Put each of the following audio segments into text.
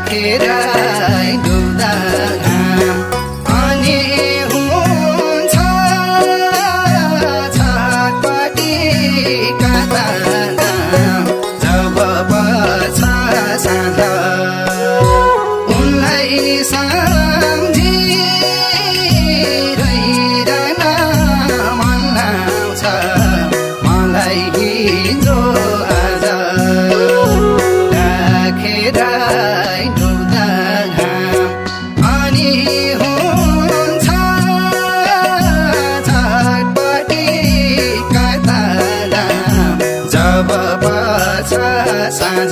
राखेर साँझ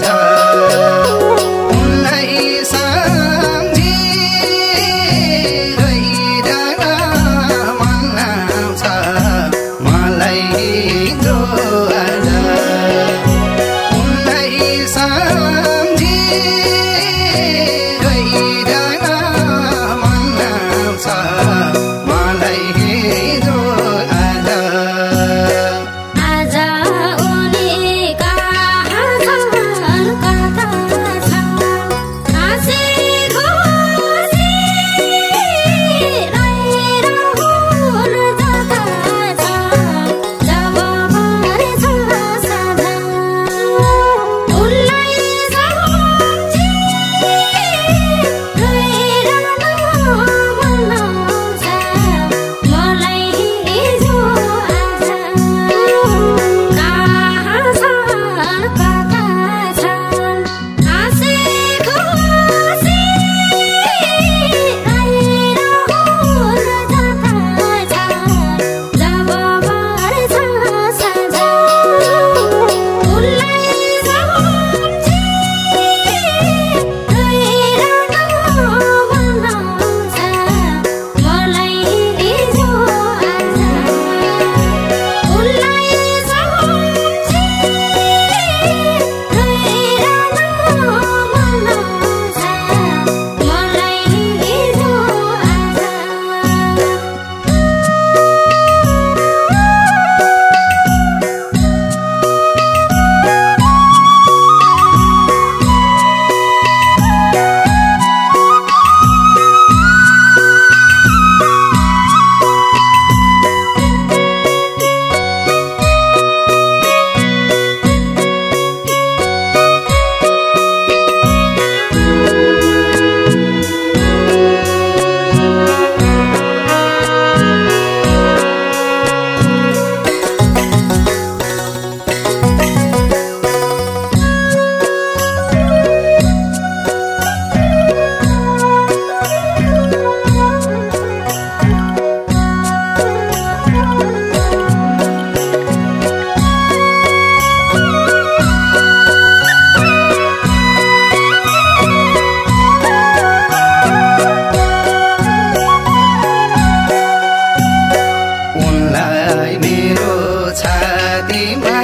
मेरो छातीमा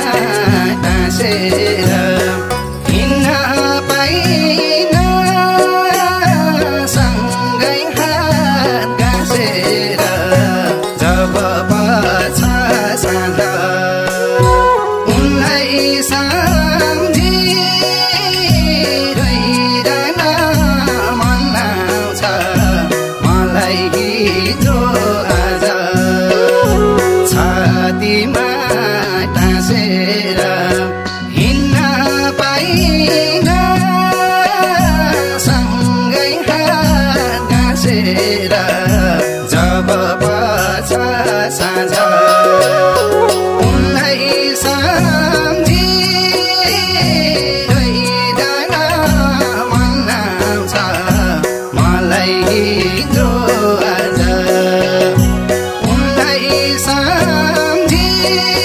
टाँसेर see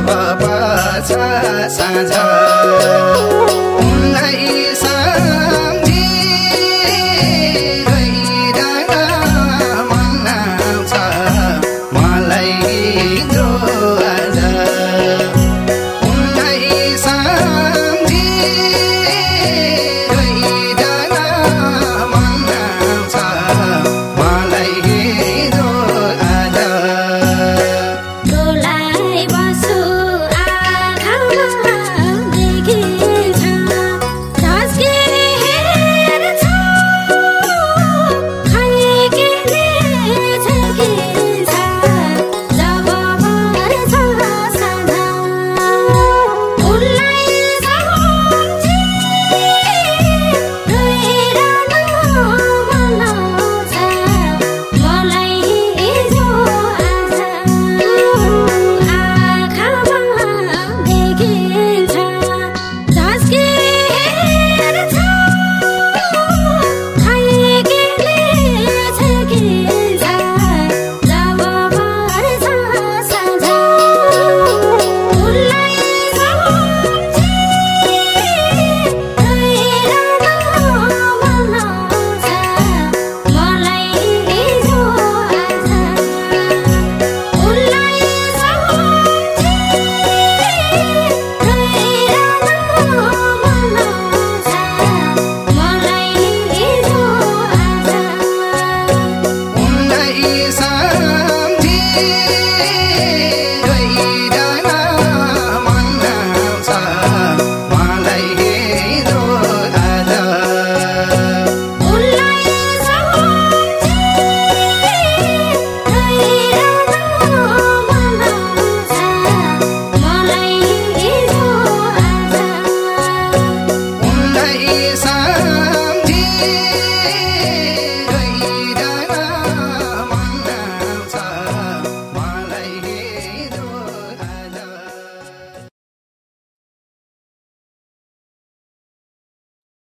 बाबा छ साझा। उनलाई सा